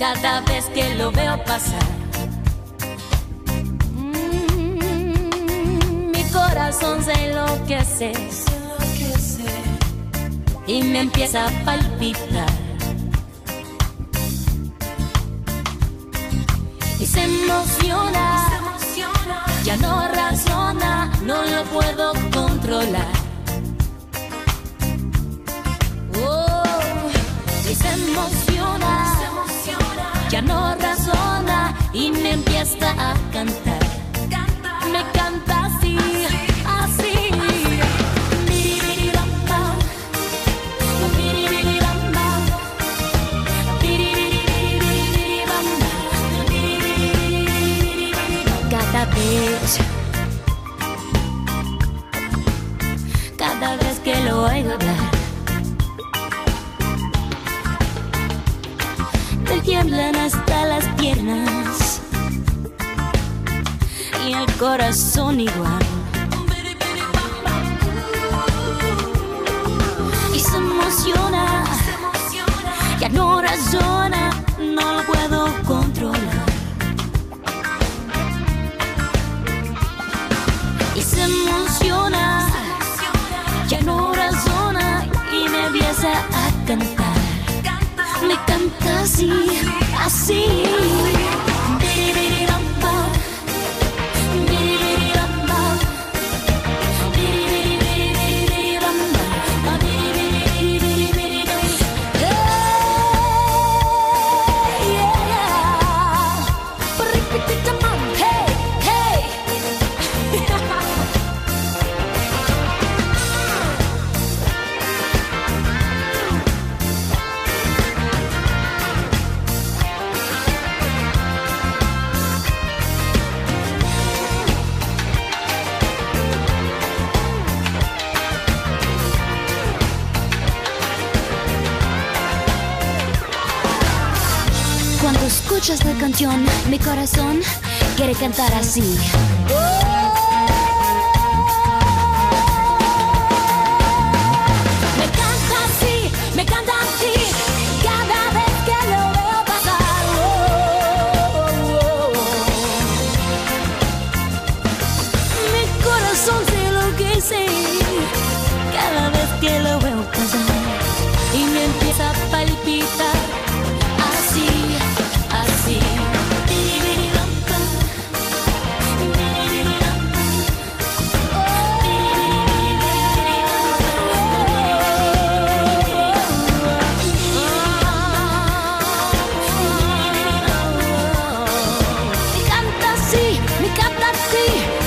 cada vez que lo veo pasar, mm, mi corazón se enloquece, se enloquece y me empieza a palpitar. Y se emociona, ya no razona, no lo puedo controlar. Emociona, se emociona, ya no razona y me empieza a cantar. Me canta así, así. Cada vez, cada vez que lo oigo hablar, tiemblan hasta las piernas y el corazón igual. Y se emociona, ya no razona, no lo puedo controlar. Y se emociona, ya no razona y me empieza a cantar. Así. Cuando escuchas la canción, mi corazón quiere cantar así. I see.